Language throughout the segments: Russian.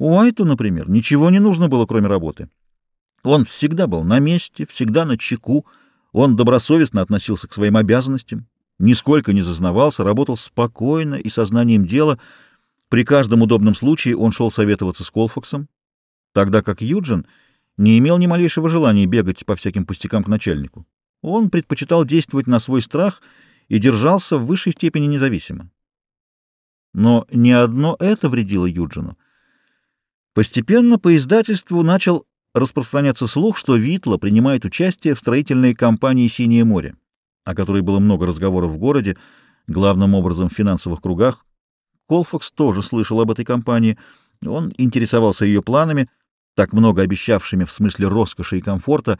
Уайту, например, ничего не нужно было, кроме работы. Он всегда был на месте, всегда на чеку, он добросовестно относился к своим обязанностям, нисколько не зазнавался, работал спокойно и сознанием дела. При каждом удобном случае он шел советоваться с Колфаксом, тогда как Юджин не имел ни малейшего желания бегать по всяким пустякам к начальнику. Он предпочитал действовать на свой страх и держался в высшей степени независимо. Но не одно это вредило Юджину. Постепенно по издательству начал распространяться слух, что Витла принимает участие в строительной компании «Синее море», о которой было много разговоров в городе, главным образом в финансовых кругах. Колфакс тоже слышал об этой компании, он интересовался ее планами, так много обещавшими в смысле роскоши и комфорта,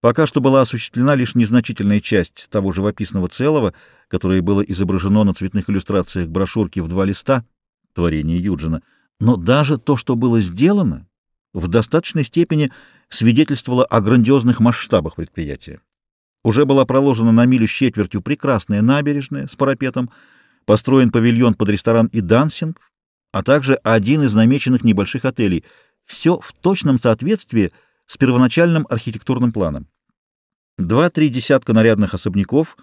Пока что была осуществлена лишь незначительная часть того живописного целого, которое было изображено на цветных иллюстрациях брошюрки в два листа, творение Юджина. Но даже то, что было сделано, в достаточной степени свидетельствовало о грандиозных масштабах предприятия. Уже была проложена на милю с четвертью прекрасная набережная с парапетом, построен павильон под ресторан и дансинг, а также один из намеченных небольших отелей. Все в точном соответствии с первоначальным архитектурным планом. Два-три десятка нарядных особняков,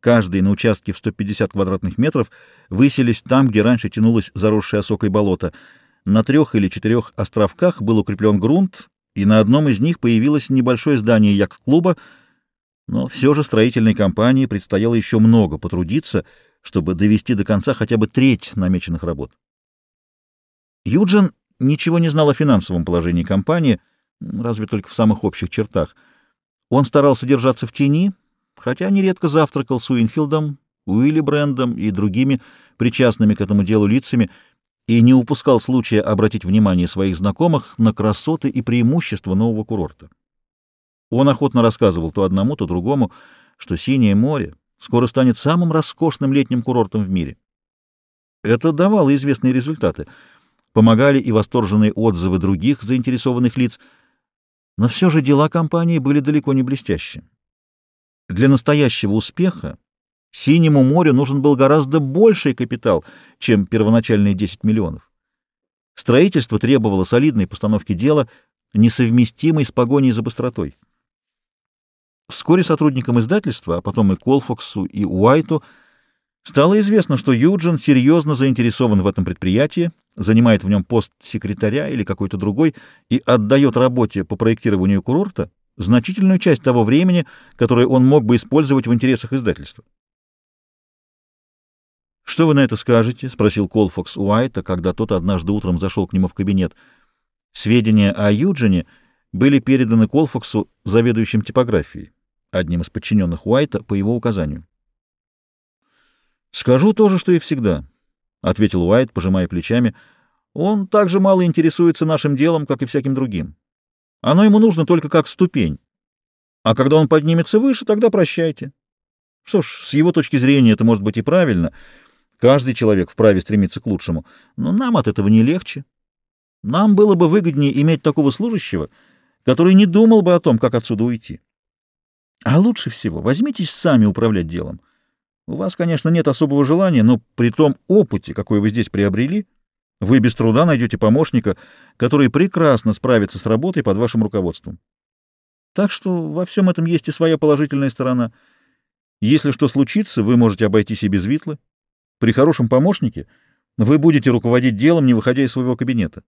каждый на участке в 150 квадратных метров, выселись там, где раньше тянулось заросшее осокой болото — на трех или четырех островках был укреплен грунт, и на одном из них появилось небольшое здание яхт-клуба, но все же строительной компании предстояло еще много потрудиться, чтобы довести до конца хотя бы треть намеченных работ. Юджин ничего не знал о финансовом положении компании, разве только в самых общих чертах. Он старался держаться в тени, хотя нередко завтракал с Уинфилдом, Уилли Брендом и другими причастными к этому делу лицами, и не упускал случая обратить внимание своих знакомых на красоты и преимущества нового курорта. Он охотно рассказывал то одному, то другому, что Синее море скоро станет самым роскошным летним курортом в мире. Это давало известные результаты. Помогали и восторженные отзывы других заинтересованных лиц, но все же дела компании были далеко не блестящие. Для настоящего успеха Синему морю нужен был гораздо больший капитал, чем первоначальные 10 миллионов. Строительство требовало солидной постановки дела, несовместимой с погоней за быстротой. Вскоре сотрудникам издательства, а потом и Колфоксу, и Уайту, стало известно, что Юджин серьезно заинтересован в этом предприятии, занимает в нем пост секретаря или какой-то другой и отдает работе по проектированию курорта значительную часть того времени, которое он мог бы использовать в интересах издательства. «Что вы на это скажете?» — спросил Колфокс Уайта, когда тот однажды утром зашел к нему в кабинет. Сведения о Юджине были переданы Колфоксу заведующим типографией, одним из подчиненных Уайта, по его указанию. «Скажу то же, что и всегда», — ответил Уайт, пожимая плечами. «Он так же мало интересуется нашим делом, как и всяким другим. Оно ему нужно только как ступень. А когда он поднимется выше, тогда прощайте. Что ж, с его точки зрения это может быть и правильно — Каждый человек вправе стремиться к лучшему, но нам от этого не легче. Нам было бы выгоднее иметь такого служащего, который не думал бы о том, как отсюда уйти. А лучше всего возьмитесь сами управлять делом. У вас, конечно, нет особого желания, но при том опыте, какой вы здесь приобрели, вы без труда найдете помощника, который прекрасно справится с работой под вашим руководством. Так что во всем этом есть и своя положительная сторона. Если что случится, вы можете обойтись и без Витлы, при хорошем помощнике вы будете руководить делом, не выходя из своего кабинета.